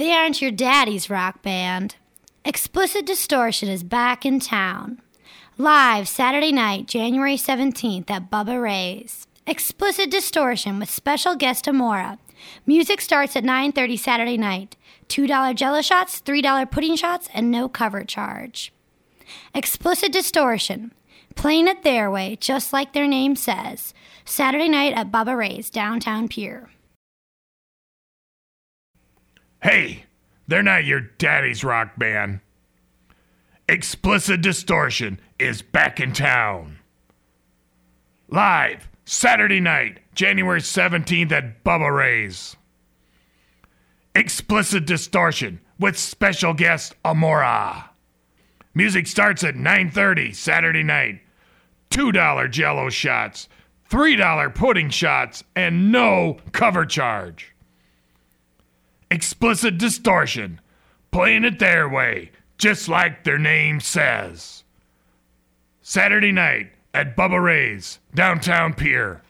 They aren't your daddy's rock band. Explicit Distortion is back in town. Live Saturday night, January 17th at Bubba Ray's. Explicit Distortion with special guest Amora. Music starts at 9:30 Saturday night. $2 jello shots, $3 pudding shots, and no cover charge. Explicit Distortion. Playing it their way, just like their name says. Saturday night at Bubba Ray's, downtown Pier. Hey, they're not your daddy's rock band. Explicit Distortion is back in town. Live Saturday night, January 17th at Bubba Ray's. Explicit Distortion with special guest Amora. Music starts at 9:30 Saturday night. $2 jello shots, $3 pudding shots, and no cover charge. Explicit Distortion, playing it their way, just like their name says. Saturday night at Bubba Ray's, downtown Pier.